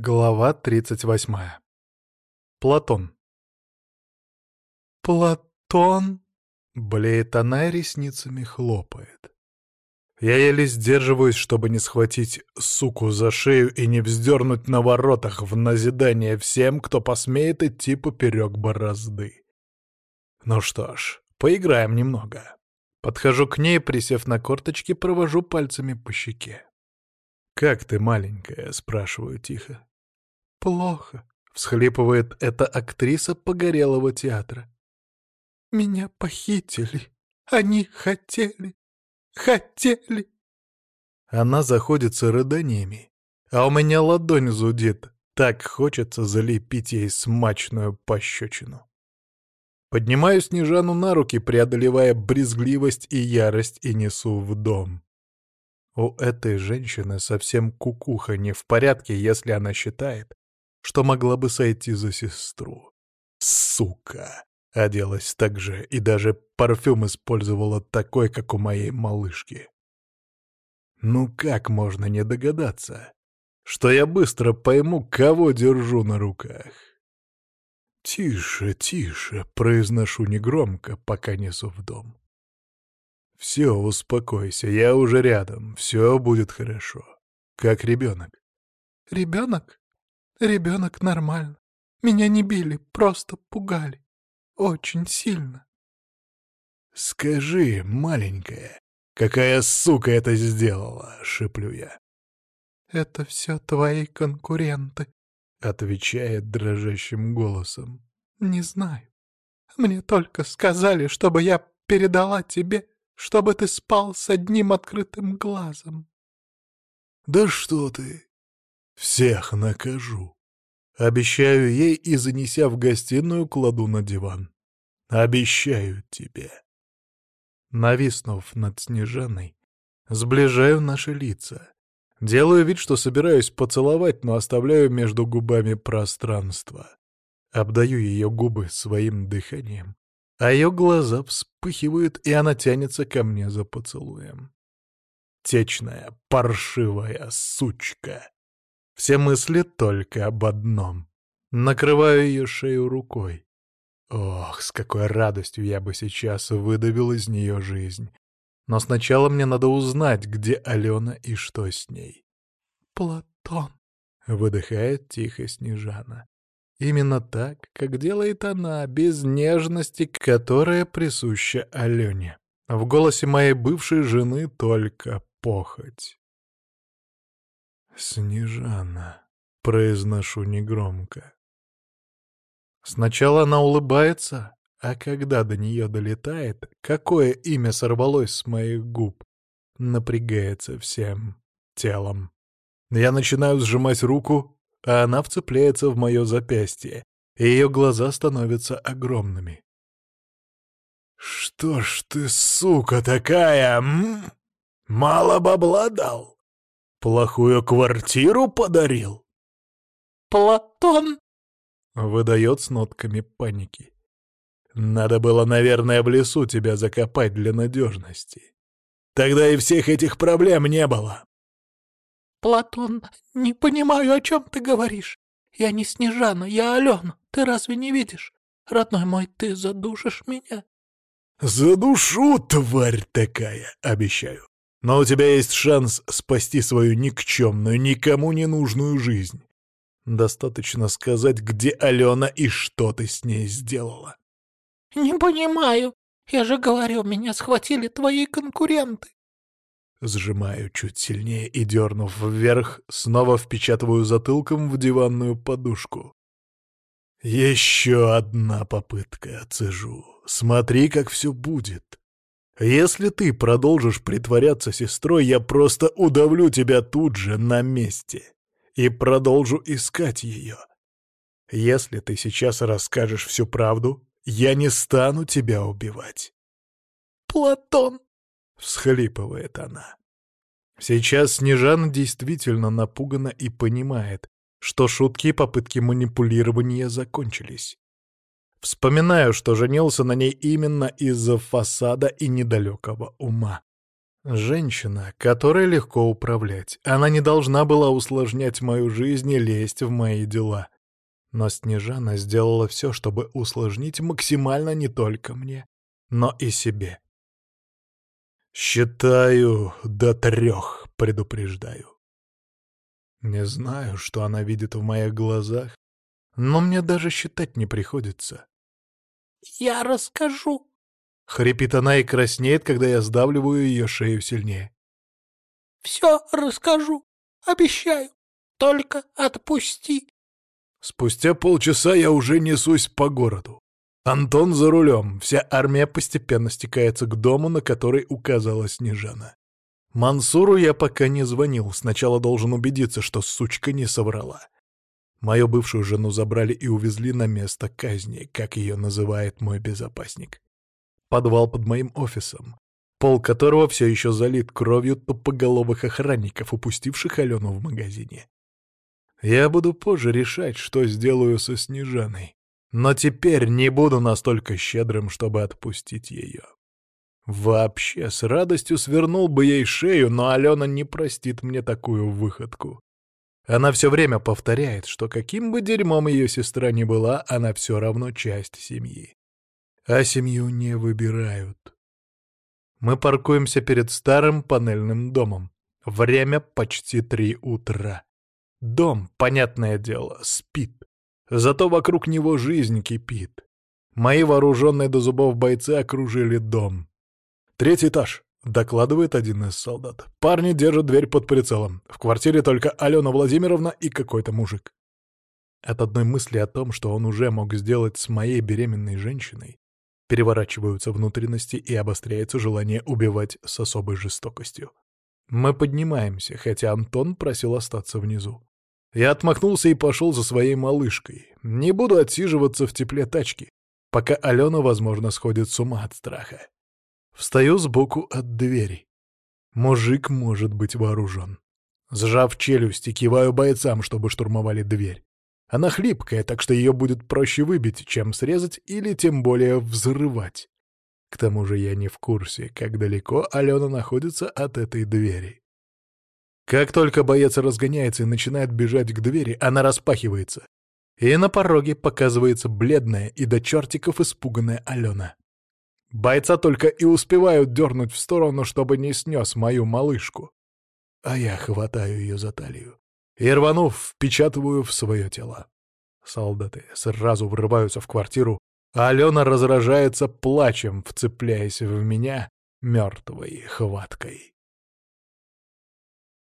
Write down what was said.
Глава 38. Платон. «Платон?» — блеет она и ресницами хлопает. Я еле сдерживаюсь, чтобы не схватить суку за шею и не вздернуть на воротах в назидание всем, кто посмеет идти поперек борозды. Ну что ж, поиграем немного. Подхожу к ней, присев на корточки, провожу пальцами по щеке. «Как ты, маленькая?» — спрашиваю тихо. «Плохо», — всхлипывает эта актриса погорелого театра. «Меня похитили. Они хотели. Хотели». Она заходится рыданиями, а у меня ладонь зудит. Так хочется залепить ей смачную пощечину. Поднимаю Снежану на руки, преодолевая брезгливость и ярость, и несу в дом. У этой женщины совсем кукуха не в порядке, если она считает, что могла бы сойти за сестру. Сука! Оделась так же и даже парфюм использовала такой, как у моей малышки. Ну как можно не догадаться, что я быстро пойму, кого держу на руках? «Тише, тише», — произношу негромко, пока несу в дом. «Все, успокойся, я уже рядом, все будет хорошо. Как ребенок». «Ребенок? Ребенок нормально. Меня не били, просто пугали. Очень сильно». «Скажи, маленькая, какая сука это сделала?» — шеплю я. «Это все твои конкуренты», — отвечает дрожащим голосом. «Не знаю. Мне только сказали, чтобы я передала тебе, чтобы ты спал с одним открытым глазом». «Да что ты! Всех накажу!» Обещаю ей и, занеся в гостиную, кладу на диван. «Обещаю тебе!» Нависнув над Снежаной, сближаю наши лица. Делаю вид, что собираюсь поцеловать, но оставляю между губами пространство. Обдаю ее губы своим дыханием, а ее глаза вспыхивают, и она тянется ко мне за поцелуем. Течная, паршивая сучка. Все мысли только об одном. Накрываю ее шею рукой. Ох, с какой радостью я бы сейчас выдавил из нее жизнь. Но сначала мне надо узнать, где Алена и что с ней. «Платон», — выдыхает тихо Снежана. Именно так, как делает она, без нежности, которая присуща Алене. В голосе моей бывшей жены только похоть. «Снежана», — произношу негромко. Сначала она улыбается, а когда до нее долетает, какое имя сорвалось с моих губ, напрягается всем телом. Я начинаю сжимать руку, а она вцепляется в мое запястье, и ее глаза становятся огромными. «Что ж ты, сука такая, м? Мало бабла дал? Плохую квартиру подарил?» «Платон!» — выдает с нотками паники. Надо было, наверное, в лесу тебя закопать для надежности. Тогда и всех этих проблем не было. Платон, не понимаю, о чем ты говоришь. Я не Снежана, я Алена. Ты разве не видишь? Родной мой, ты задушишь меня. Задушу, тварь такая, обещаю. Но у тебя есть шанс спасти свою никчемную, никому не нужную жизнь. Достаточно сказать, где Алена и что ты с ней сделала. «Не понимаю. Я же говорю, меня схватили твои конкуренты». Сжимаю чуть сильнее и, дернув вверх, снова впечатываю затылком в диванную подушку. Еще одна попытка, цежу. Смотри, как все будет. Если ты продолжишь притворяться сестрой, я просто удавлю тебя тут же, на месте, и продолжу искать ее. Если ты сейчас расскажешь всю правду, я не стану тебя убивать. «Платон!» — всхлипывает она. Сейчас Снежана действительно напугана и понимает, что шутки и попытки манипулирования закончились. Вспоминаю, что женился на ней именно из-за фасада и недалекого ума. Женщина, которой легко управлять. Она не должна была усложнять мою жизнь и лезть в мои дела. Но Снежана сделала все, чтобы усложнить максимально не только мне, но и себе. «Считаю до трех», — предупреждаю. Не знаю, что она видит в моих глазах, но мне даже считать не приходится. «Я расскажу», — хрипит она и краснеет, когда я сдавливаю ее шею сильнее. «Все расскажу, обещаю, только отпусти». Спустя полчаса я уже несусь по городу. Антон за рулем, вся армия постепенно стекается к дому, на который указала Снежана. Мансуру я пока не звонил, сначала должен убедиться, что сучка не соврала. Мою бывшую жену забрали и увезли на место казни, как ее называет мой безопасник. Подвал под моим офисом, пол которого все еще залит кровью тупоголовых охранников, упустивших Алену в магазине. Я буду позже решать, что сделаю со Снежаной. Но теперь не буду настолько щедрым, чтобы отпустить ее. Вообще, с радостью свернул бы ей шею, но Алена не простит мне такую выходку. Она все время повторяет, что каким бы дерьмом ее сестра ни была, она все равно часть семьи. А семью не выбирают. Мы паркуемся перед старым панельным домом. Время почти три утра. Дом, понятное дело, спит. Зато вокруг него жизнь кипит. Мои вооруженные до зубов бойцы окружили дом. «Третий этаж», — докладывает один из солдат. «Парни держат дверь под прицелом. В квартире только Алена Владимировна и какой-то мужик». От одной мысли о том, что он уже мог сделать с моей беременной женщиной, переворачиваются внутренности и обостряется желание убивать с особой жестокостью. Мы поднимаемся, хотя Антон просил остаться внизу. Я отмахнулся и пошел за своей малышкой. Не буду отсиживаться в тепле тачки, пока Алена, возможно, сходит с ума от страха. Встаю сбоку от двери. Мужик может быть вооружен. Сжав челюсть, киваю бойцам, чтобы штурмовали дверь. Она хлипкая, так что ее будет проще выбить, чем срезать или тем более взрывать. К тому же я не в курсе, как далеко Алена находится от этой двери. Как только боец разгоняется и начинает бежать к двери, она распахивается. И на пороге показывается бледная и до чертиков испуганная Алена. Бойца только и успевают дернуть в сторону, чтобы не снес мою малышку. А я хватаю ее за талию и, рванув, впечатываю в свое тело. Солдаты сразу врываются в квартиру, а Алена разражается плачем, вцепляясь в меня мертвой хваткой.